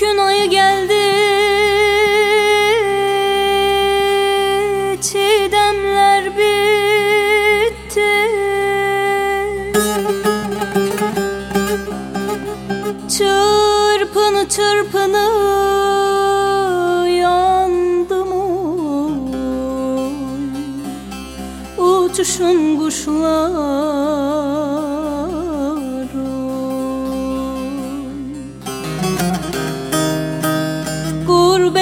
gün ayı geldi. Çiğdemler bitti. Çırpını çırpını yandım oy Uçuşun kuşlar.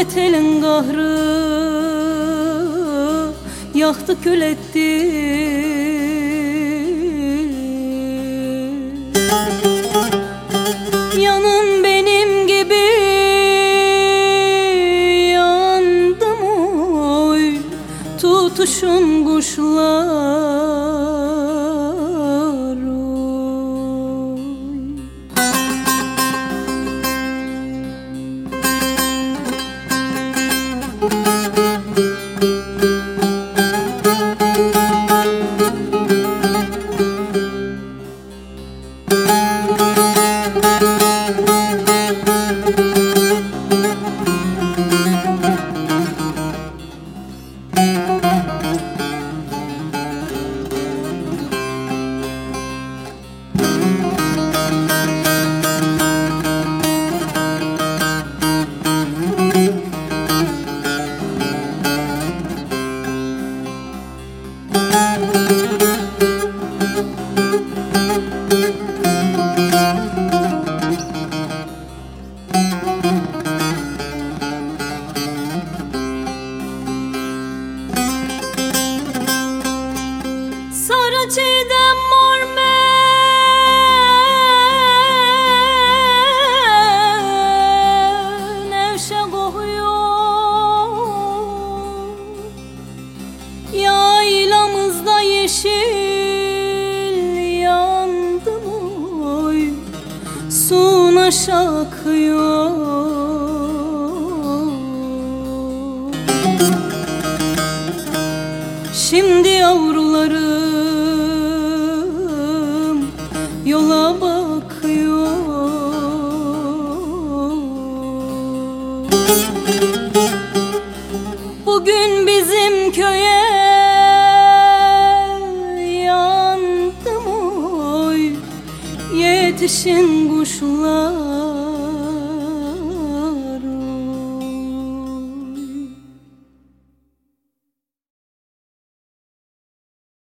Gurbet elin qahrı Yaxdı kül etdi Yanın benim gibi yandım oy Tutuşun kuşlar yeşil yandım oy Suna şakıyor Şimdi yavrularım yola bakıyor Bugün bizim köye yandım oy. Yetişin kuşlar